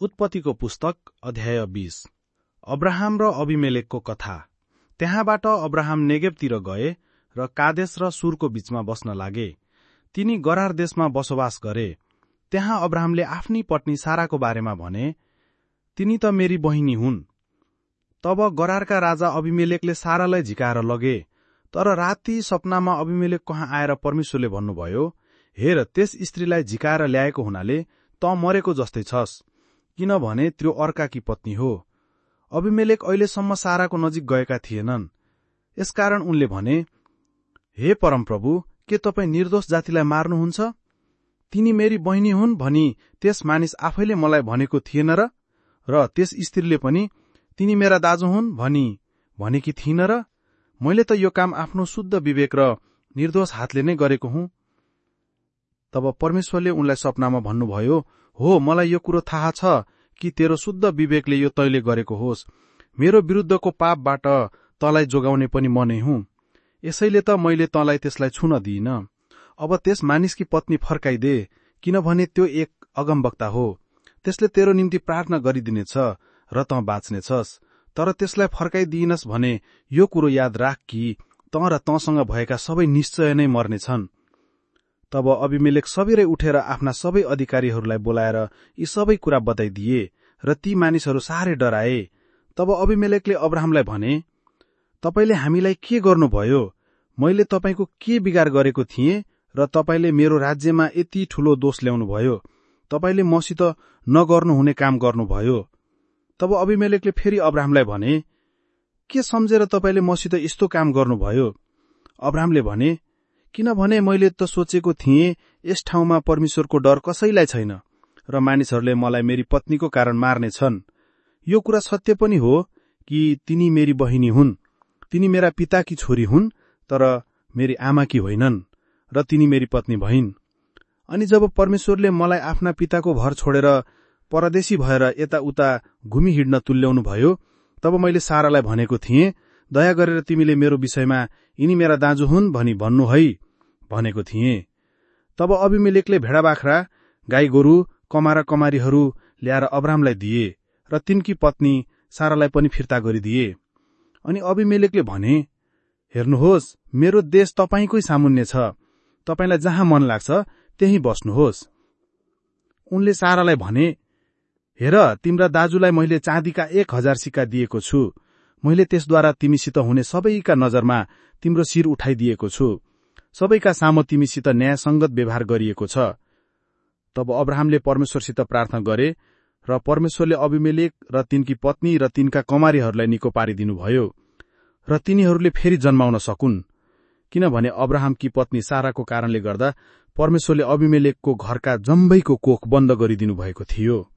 उत्पत्तिको पुस्तक अध्याय बीस। अब्राहम र अभिमेलेकको कथा। त्यहाँबाट अब्राहम नेगेबतिर गए र कादेश र सुरको बीचमा बस्न लागे। तिनी गरार देशमा बसोबास गरे। त्यहाँ अब्राहमले आफ्नी पत्नी साराको बारेमा भने तिनी त मेरी बहिनी हुन्। तब गरारका राजा अभिमेलेकले सारालाई झिकाएर लगे तर राति सपनामा अभिमेलेक कहाँ आएर परमेश्वरले भन्नुभयो हेर त्यस स्त्रीलाई झिकाएर ल्याएको हुनाले त मरेको जस्तै छस्। किनभने त्यो अर्काकी पत्नी हो। अभिमेलेक अहिलेसम्म साराको नजिक गएका थिएनन्। यसकारण उनले भने हे परमप्रभु के तपाईँ निर्दोष जातिलाई मार्नुहुन्छ? तिनी मेरी बहिनी हुन् भनी त्यस मानिस आफैले मलाई भनेको थिएन र? र त्यस स्त्रीले पनि तिनी मेरा दाजु हुन् भनी भनेकी थिइन र? मैले त यो काम आफ्नो शुद्ध विवेक र निर्दोष हातले नै गरेको हुँ तब परमेश्वरले उनलाई सपनामा भन्नुभयो हो मलाई यो कुरो थाहा छ कि तेरो शुद्ध विवेकले यो तैले गरेको होस्। मेरो विरुद्धको पापबाट तलाई जोगाउने पनि म नै हुँ। यसैले त मैले तँलाई त्यसलाई छुन दिइन। अब त्यस मानिसकी पत्नी फर्काइदे किनभने त्यो एक अगमवक्ता हो। त्यसले तेरो निम्ति प्रार्थना गरिदिनेछ र तँ बाँच्नेछस्। तर त्यसलाई फर्काइदिइनस् भने यो कुरो याद राख कि तँ र तँसँग भएका सबै निश्चय नै मर्नेछन्। तब अभिमेलेक सबेरै उठेर आफ्ना सबै अधिकारीहरूलाई बोलाएर यी सबै कुरा बताइदिए र ती मानिसहरू साह्रै डराए। तब अभिमेलेकले अब्राहमलाई भने तपाईँले हामीलाई के गर्नुभयो? मैले तपाईँको के बिगार गरेको थिएँ र तपाईँले मेरो राज्यमा यति ठूलो दोष ल्याउनुभयो? तपाईँले मसित नगर्नुहुने काम गर्नुभयो? तब अभिमेलेकले फेरि अब्राहमलाई भने के सम्झेर तपाईँले मसित यस्तो काम गर्नुभयो? अब्राहमले भने किनभने मैले त सोचेको थिएँ यस ठाउँमा परमेश्वरको डर कसैलाई छैन र मानिसहरूले मलाई मेरी पत्नीको कारण मार्नेछन् यो कुरा सत्य पनि हो कि तिनी मेरी बहिनी हुन्। तिनी मेरा पिताकी छोरी हुन् तर मेरी आमाकी होइनन् र तिनी मेरी पत्नी भइन्। अनि जब परमेश्वरले मलाई आफ्ना पिताको भर छोडेर परदेशी भएर यताउता घुमी हिँड्न तुल्याउनु भयो तब मैले सारालाई भनेको थिएँ दया गरेर तिमीले मेरो विषयमा यिनी मेरा दाजु हुन् भनी भन्नु है भनेको थिएँ। तब अभिमेलेकले भेडा बाख्रा गाई गोरु कमारा कमारीहरू ल्याएर अब्रामलाई दिए र तिनकी पत्नी सारालाई पनि फिर्ता गरिदिए। अनि अभिमेलेकले भने हेर्नुहोस् मेरो देश तपाईँकै सामुन्य छ। तपाईँलाई जहाँ मन लाग्छ त्यही बस्नुहोस्। उनले सारालाई भने हेर तिम्रा दाजुलाई मैले चाँदीका एक हजार सिक्का दिएको छु। मैले त्यसद्वारा तिमीसित हुने सबैका नजरमा तिम्रो शिर उठाइदिएको छु। सबैका सामु तिमीसित न्यायसंगत व्यवहार गरिएको छ। तब अब्राहमले परमेश्वरसित प्रार्थना गरे र परमेश्वरले अभिमेलेक र तिनकी पत्नी र तिनका कमारीहरूलाई निको पारिदिनुभयो र तिनीहरूले फेरि जन्माउन सकुन्। किनभने अब्राहमकी पत्नी साराको कारणले गर्दा परमेश्वरले अभिमेलेकको घरका जम्बैको कोख बन्द गरिदिनु भएको थियो।